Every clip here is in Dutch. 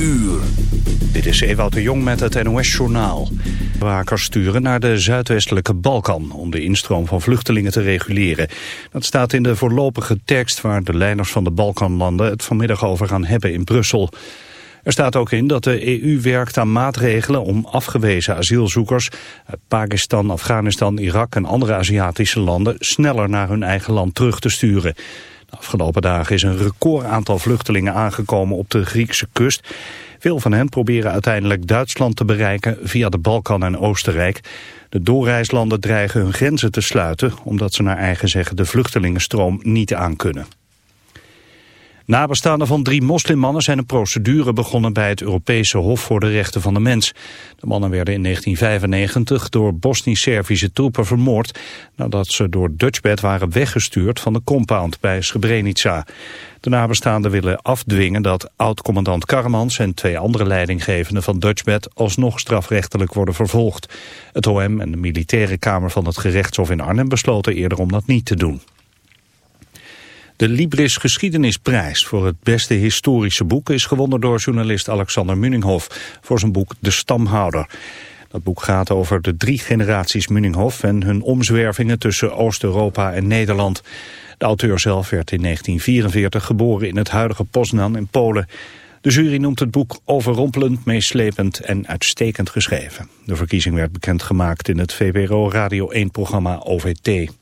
uur. Dit is Ewout de Jong met het NOS-journaal. Wakers sturen naar de zuidwestelijke Balkan om de instroom van vluchtelingen te reguleren. Dat staat in de voorlopige tekst waar de leiders van de Balkanlanden het vanmiddag over gaan hebben in Brussel. Er staat ook in dat de EU werkt aan maatregelen om afgewezen asielzoekers uit Pakistan, Afghanistan, Irak en andere Aziatische landen sneller naar hun eigen land terug te sturen. Afgelopen dagen is een record aantal vluchtelingen aangekomen op de Griekse kust. Veel van hen proberen uiteindelijk Duitsland te bereiken via de Balkan en Oostenrijk. De doorreislanden dreigen hun grenzen te sluiten omdat ze naar eigen zeggen de vluchtelingenstroom niet aankunnen. Nabestaanden van drie moslimmannen zijn een procedure begonnen bij het Europese Hof voor de Rechten van de Mens. De mannen werden in 1995 door Bosnisch-Servische troepen vermoord nadat ze door Dutchbed waren weggestuurd van de compound bij Srebrenica. De nabestaanden willen afdwingen dat oud-commandant Karmans en twee andere leidinggevenden van Dutchbed alsnog strafrechtelijk worden vervolgd. Het OM en de militaire kamer van het gerechtshof in Arnhem besloten eerder om dat niet te doen. De Libris Geschiedenisprijs voor het beste historische boek is gewonnen door journalist Alexander Munninghoff voor zijn boek De Stamhouder. Dat boek gaat over de drie generaties Munninghoff en hun omzwervingen tussen Oost-Europa en Nederland. De auteur zelf werd in 1944 geboren in het huidige Poznan in Polen. De jury noemt het boek overrompelend, meeslepend en uitstekend geschreven. De verkiezing werd bekendgemaakt in het VPRO Radio 1-programma OVT.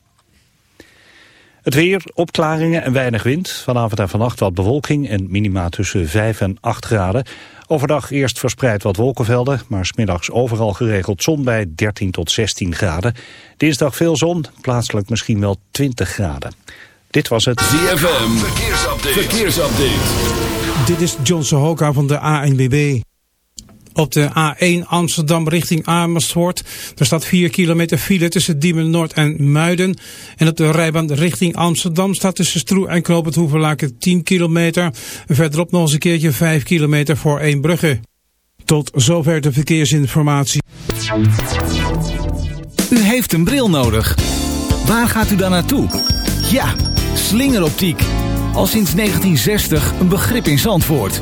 Het weer, opklaringen en weinig wind. Vanavond en vannacht wat bewolking en minima tussen 5 en 8 graden. Overdag eerst verspreid wat wolkenvelden, maar smiddags overal geregeld zon bij 13 tot 16 graden. Dinsdag veel zon, plaatselijk misschien wel 20 graden. Dit was het ZFM Verkeersupdate. Verkeersupdate. Dit is John Sohoka van de ANWB. Op de A1 Amsterdam richting Amersfoort. Er staat 4 kilometer file tussen Diemen Noord en Muiden. En op de rijbaan richting Amsterdam staat tussen Stroe en Knoop Hoevenlaken 10 kilometer. Verderop nog eens een keertje 5 kilometer voor Eembrugge. Tot zover de verkeersinformatie. U heeft een bril nodig. Waar gaat u dan naartoe? Ja, slingeroptiek. Al sinds 1960 een begrip in Zandvoort.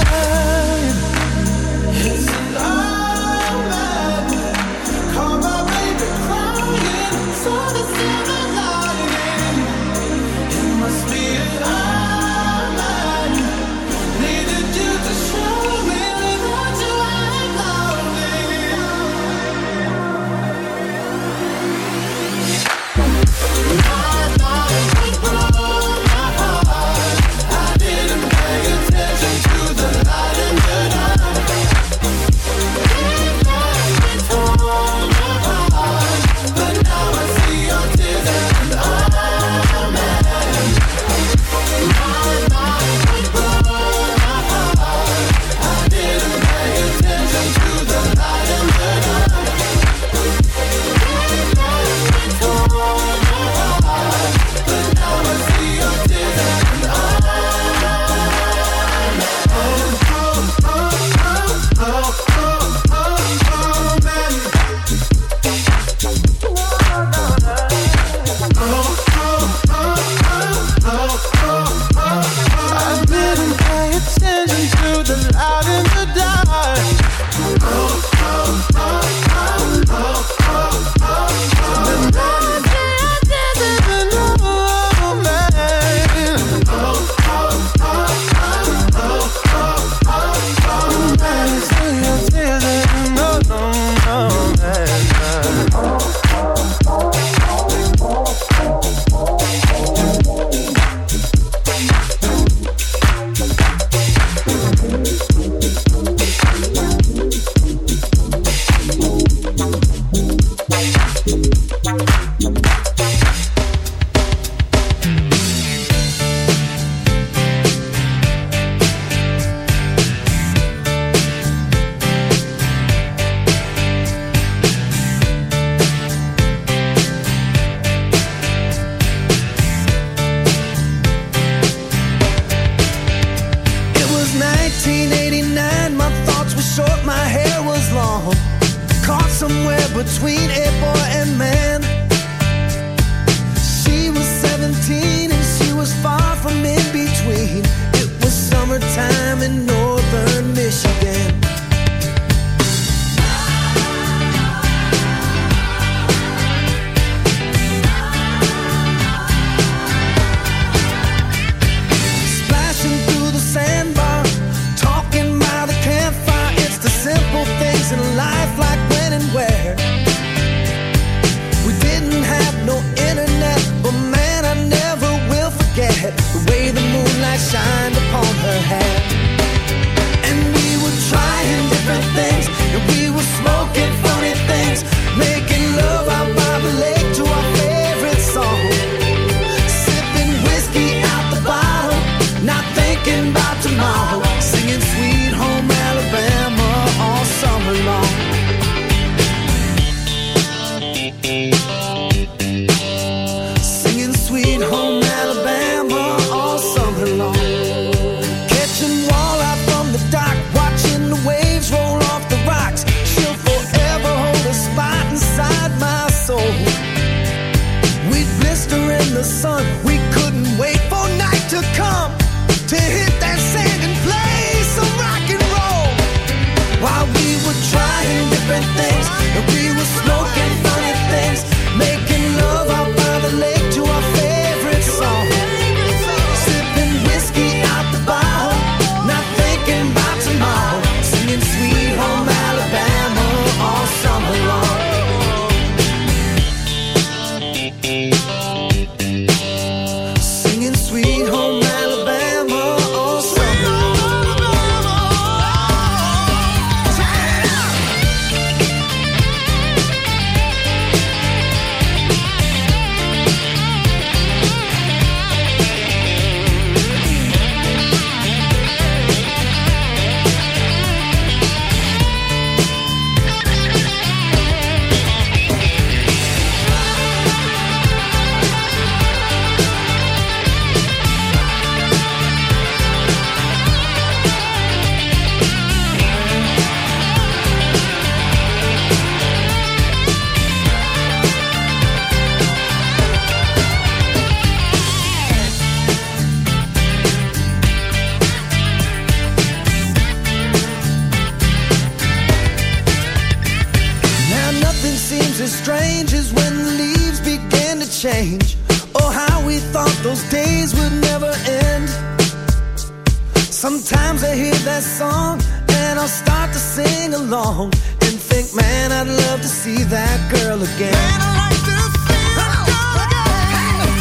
think, man, I'd love to see that girl again. Man, I like to see that girl again.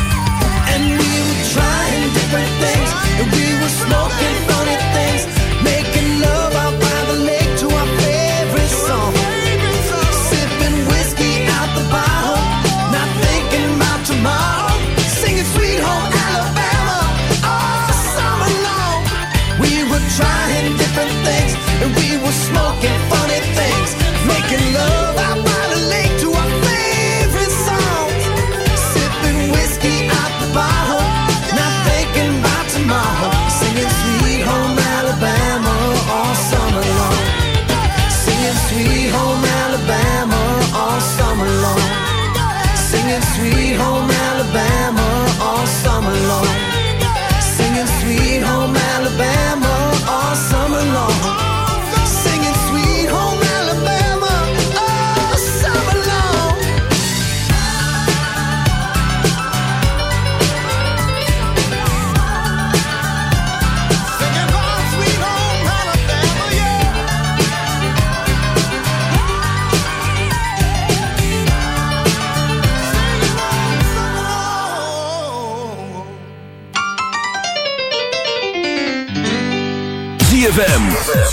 And we were trying different things, and we were smoking funny things, making love out by the lake to our favorite song. Sipping whiskey out the bottle, not thinking about tomorrow. Singing sweet home Alabama all summer long. We were trying different things, and we were smoking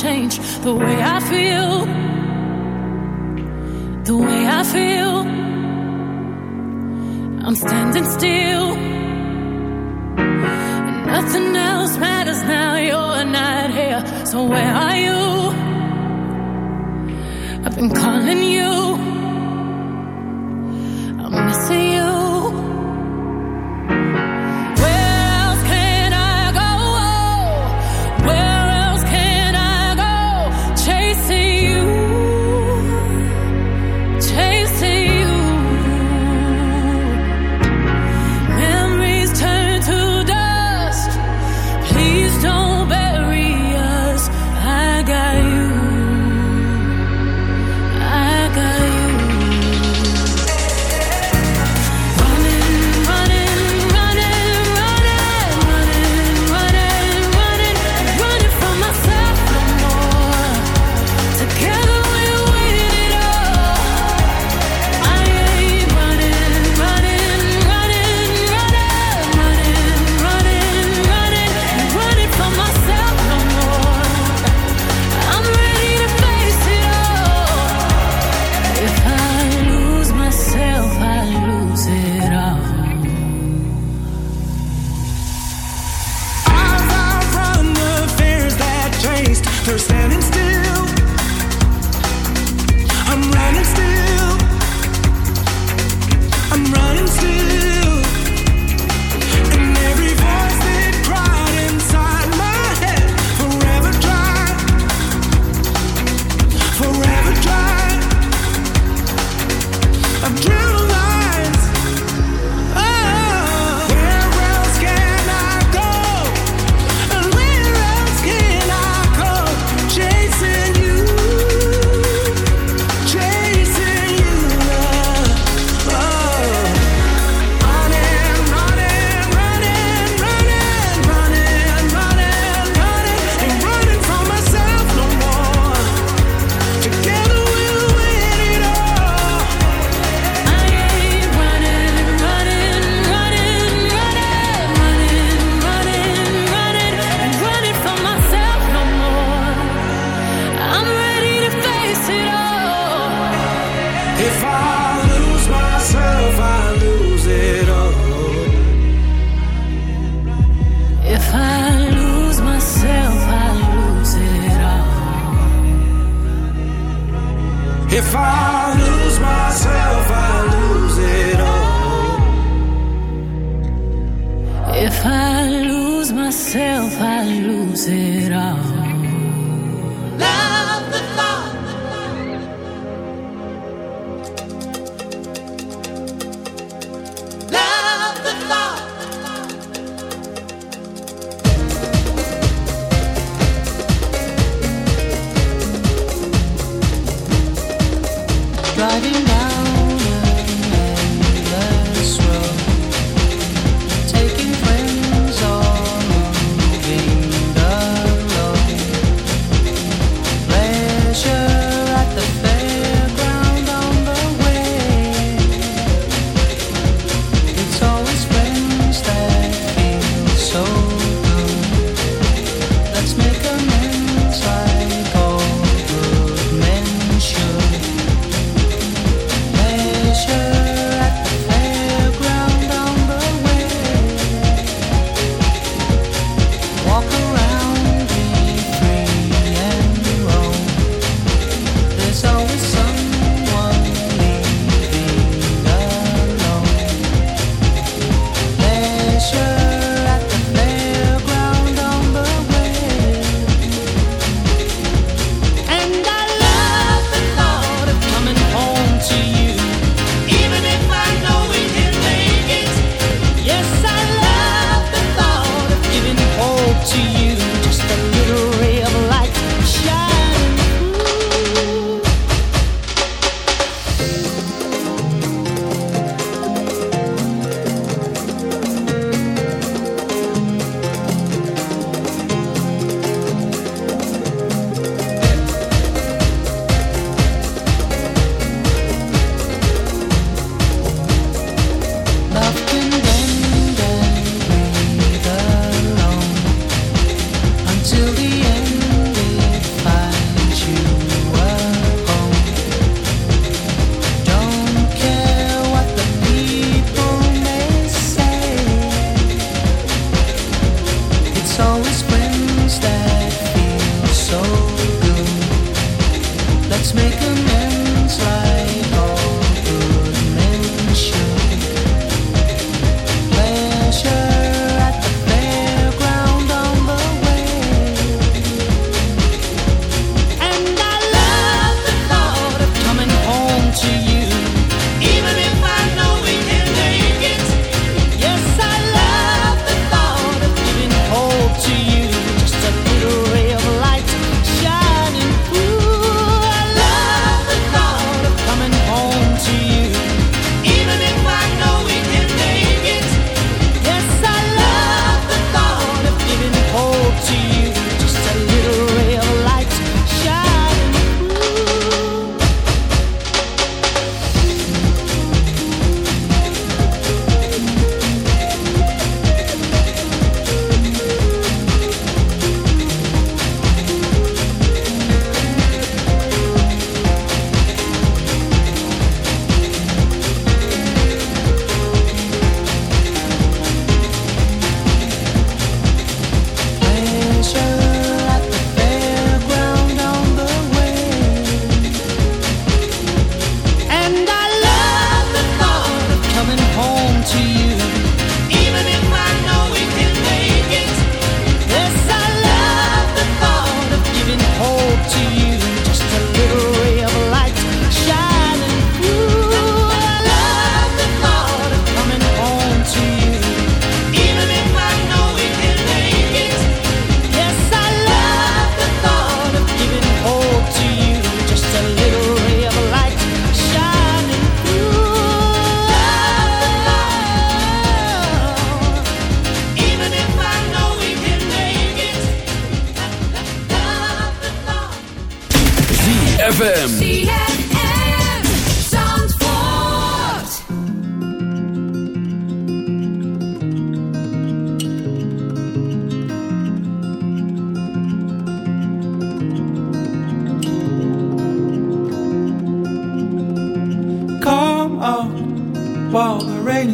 change the way I feel. The way I feel. I'm standing still. And nothing else matters now. You're not here. So where are you? I've been calling you.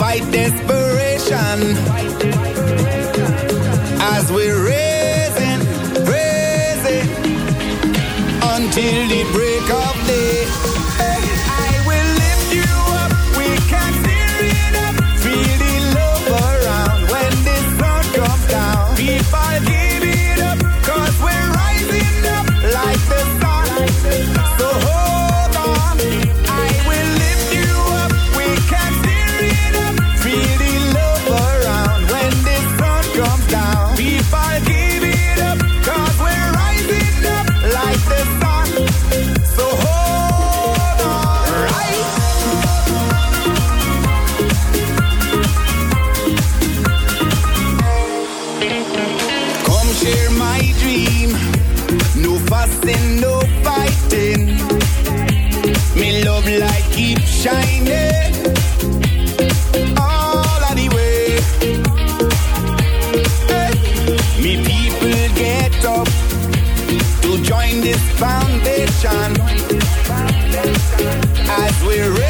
fight desperation. As we're raising, raising until the break of we're ready.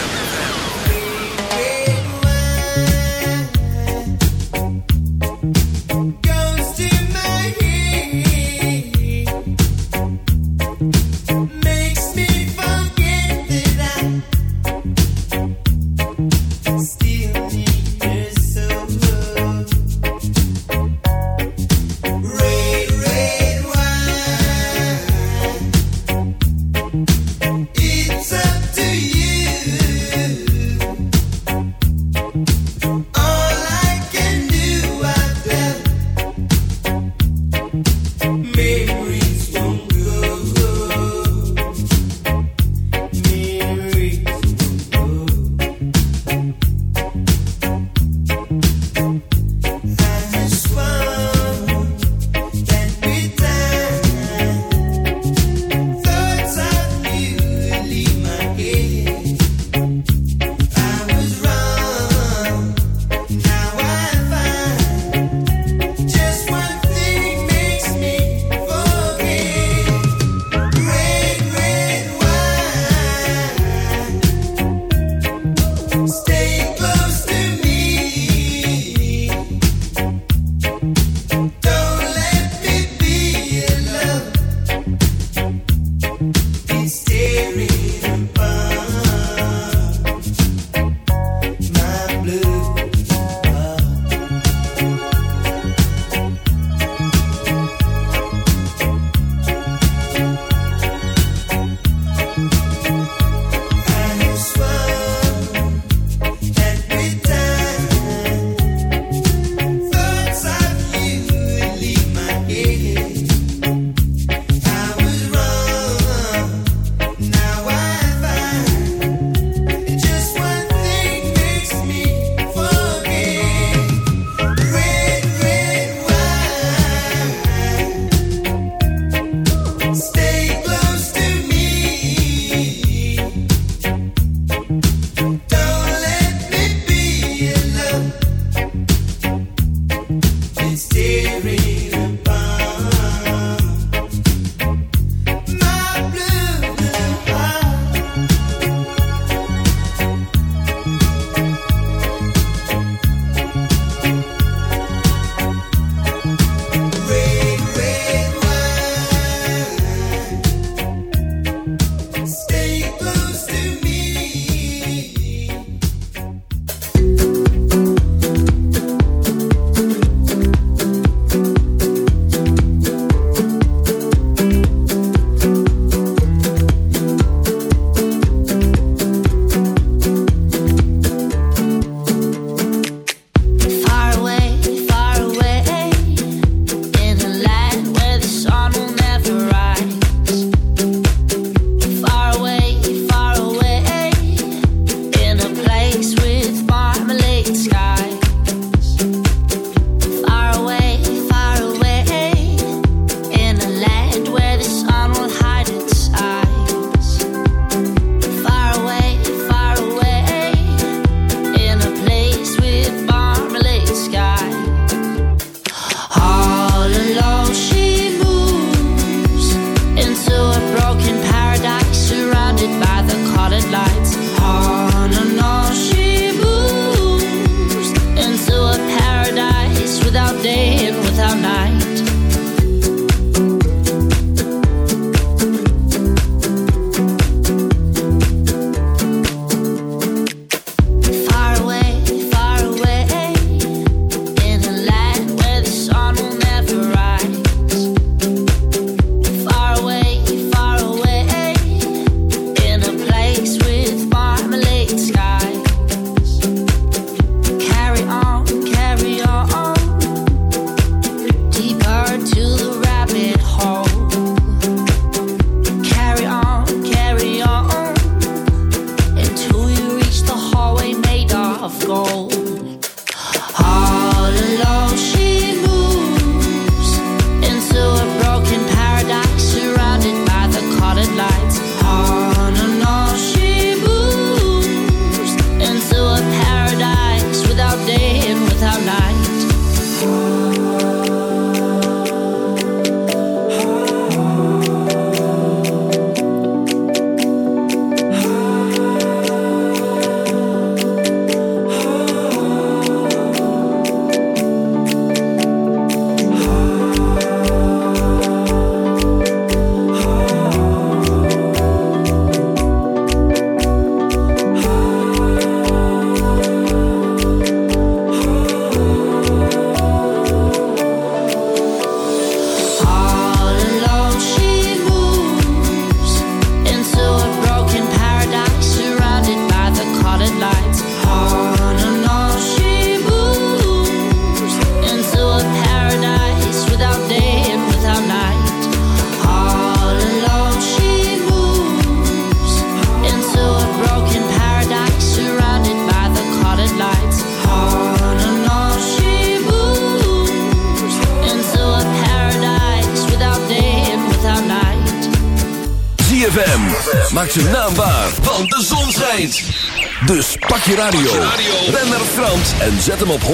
En zet hem op 106.9.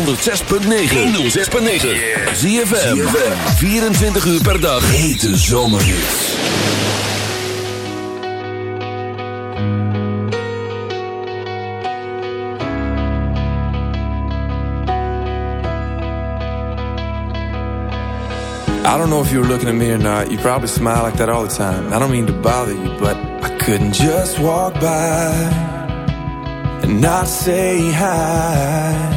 106.9. ZFM. 24 uur per dag. Hete zomerhits. I don't know if you were looking at me or not. You probably smile like that all the time. I don't mean to bother you, but I couldn't just walk by and not say hi.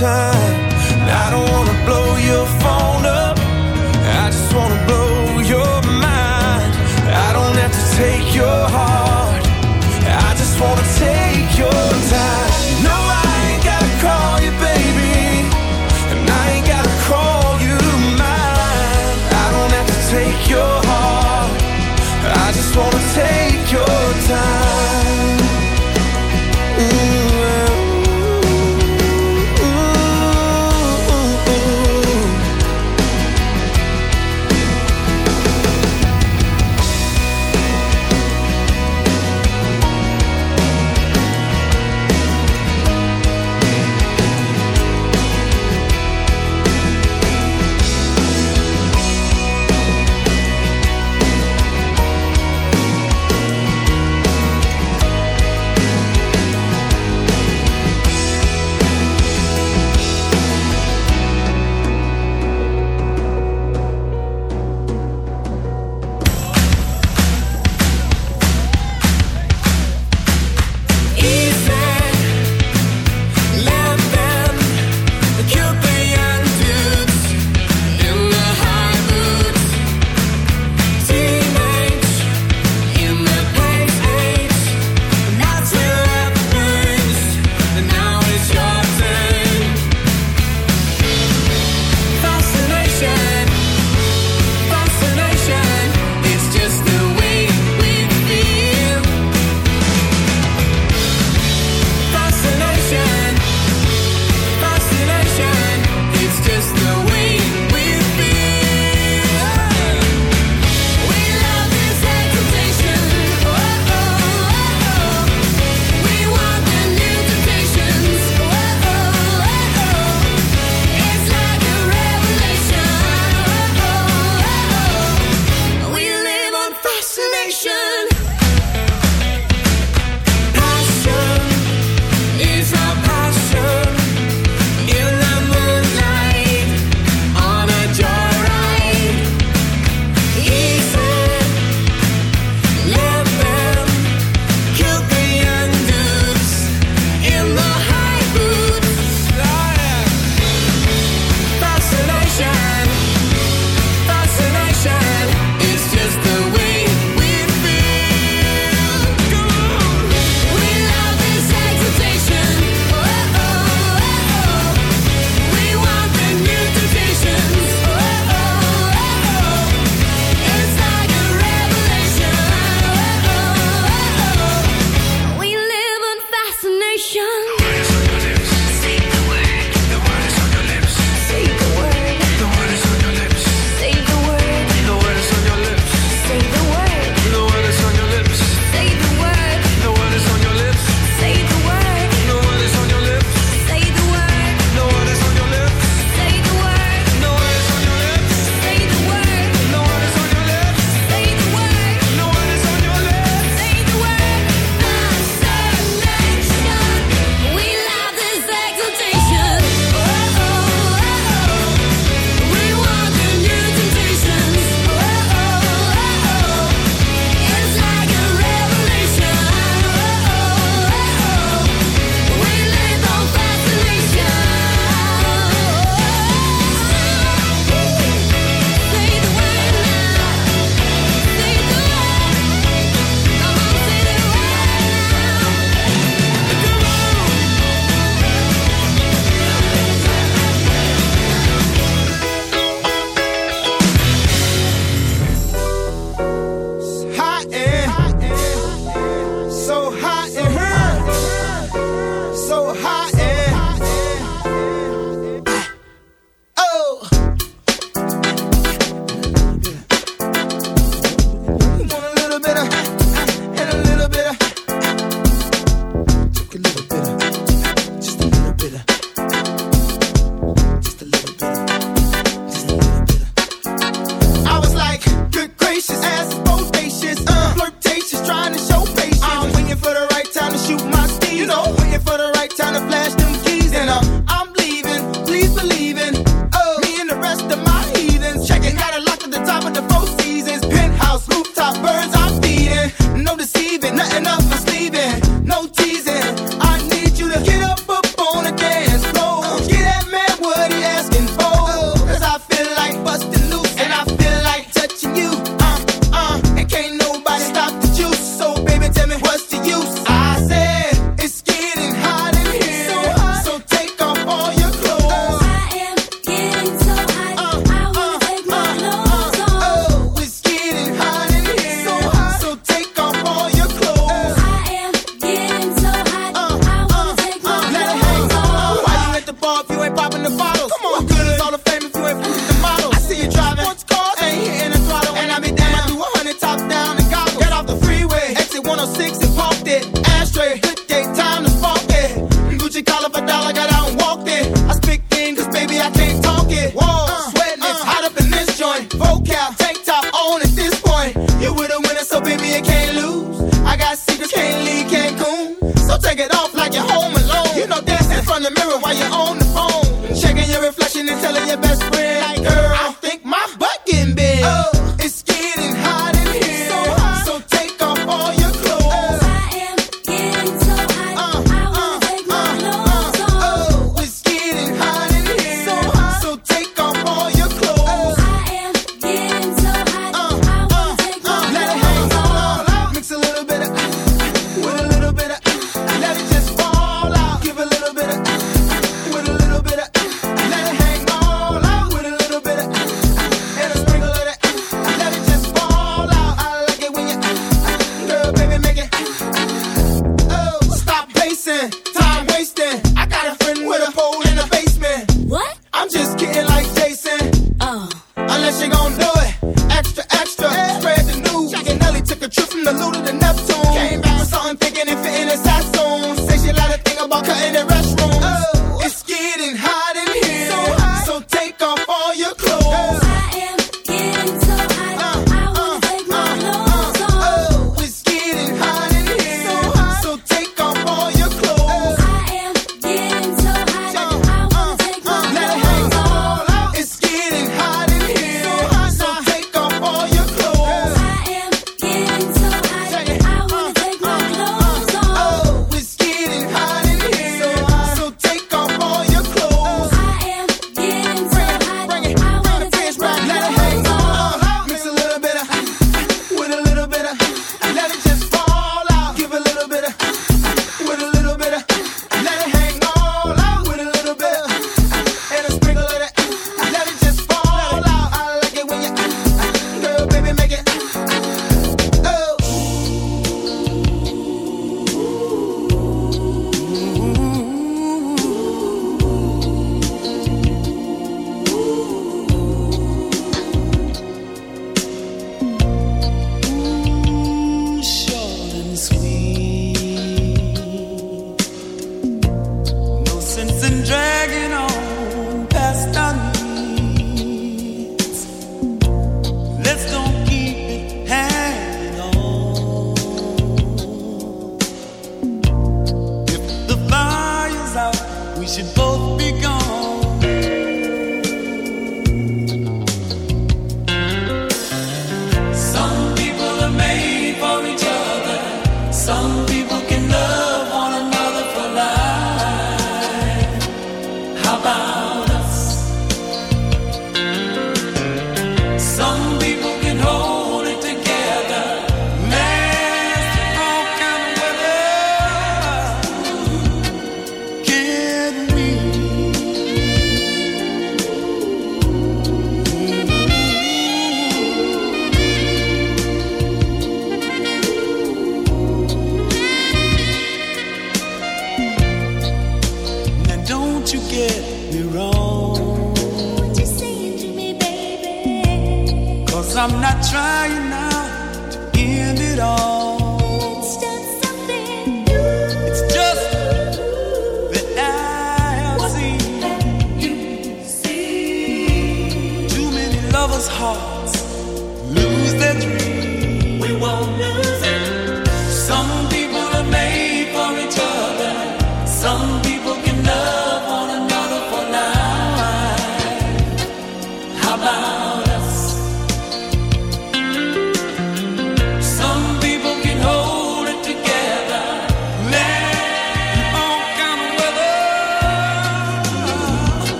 Time.